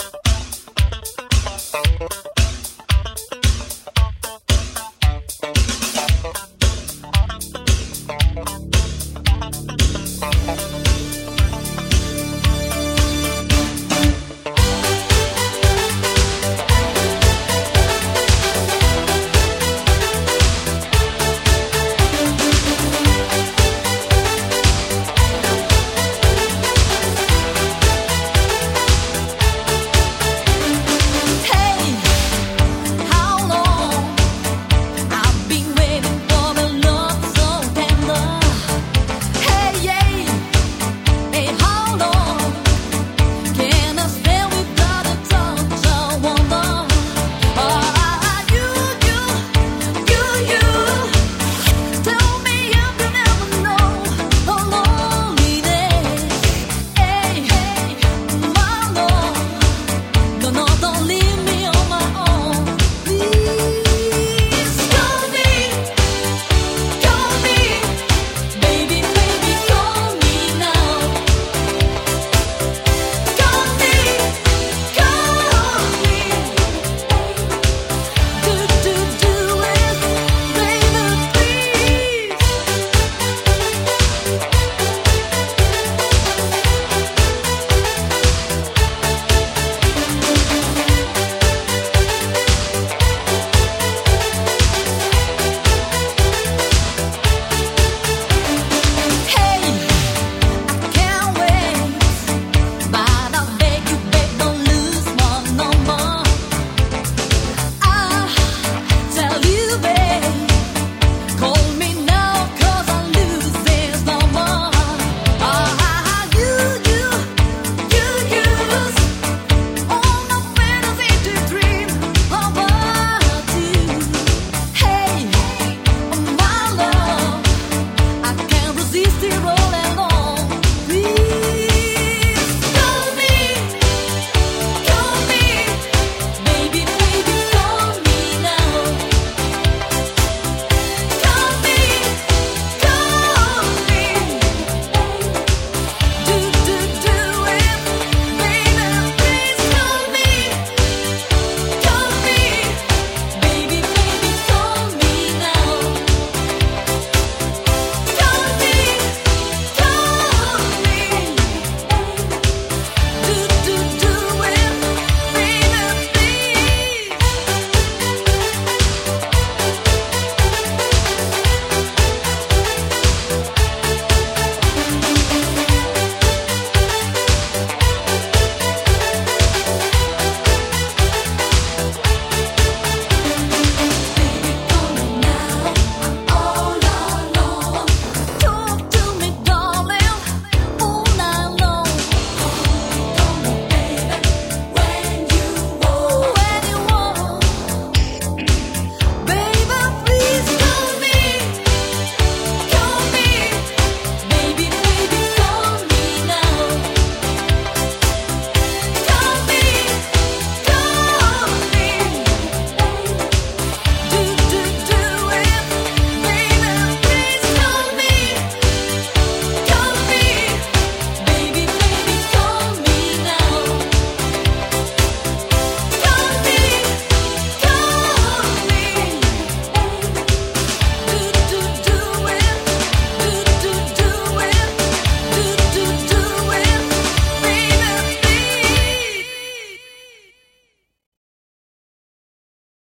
you